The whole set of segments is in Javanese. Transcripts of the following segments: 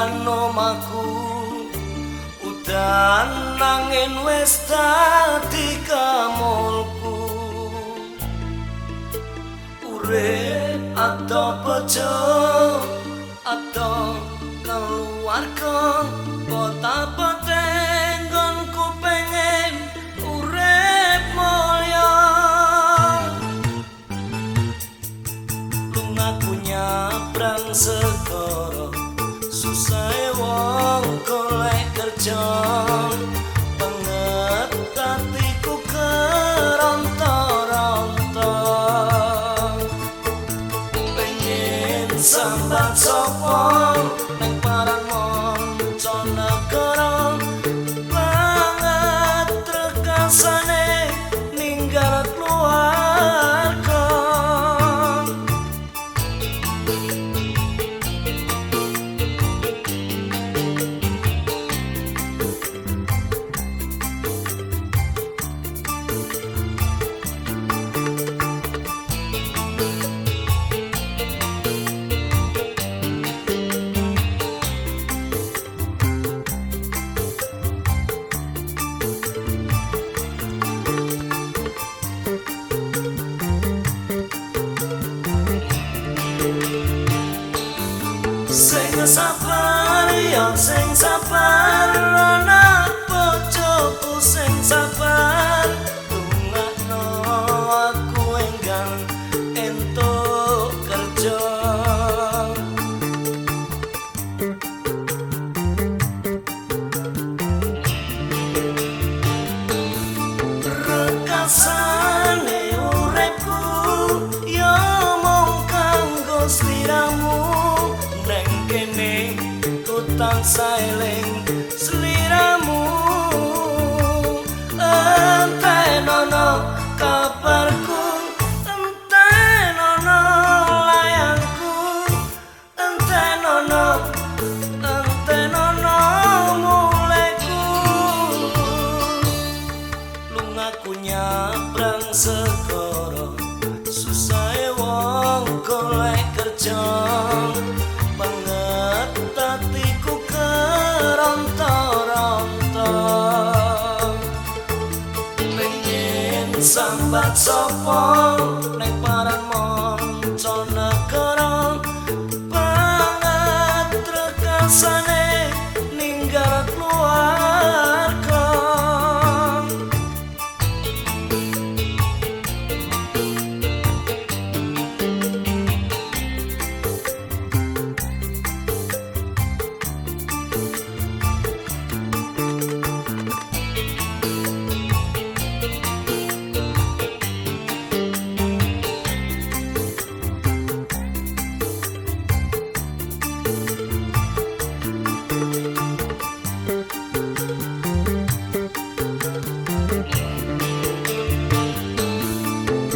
ninggal nomaku udan nangin wis dadi kamulku. Urip atau bojo pengen sambat sopong sing sabar ana bojoku sing sabar. Tungakno aku enggal entuk kerja. Rekasane uripku ya mung kanggo sliramu. Neng kene ku tansah sambat sopo neng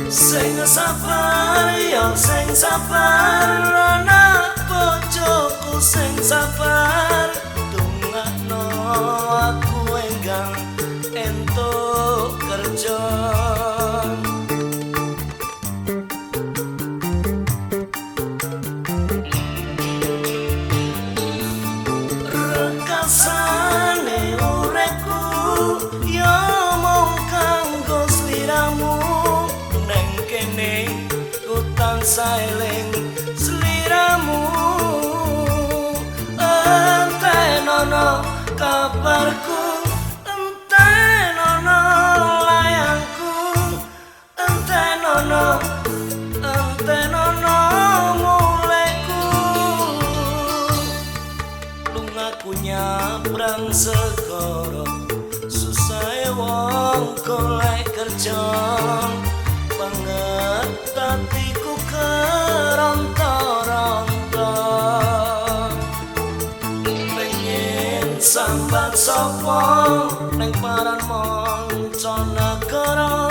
Sing sabar ya sing sabar ana bojoku sing sabar ku tansah eling sliramu entenono kabarku entenono layangku. Entenono entenono muleku lungaku nyabrang segoro susah wong golek kerja. Banget hatiku sambat sopo neng paran monco negara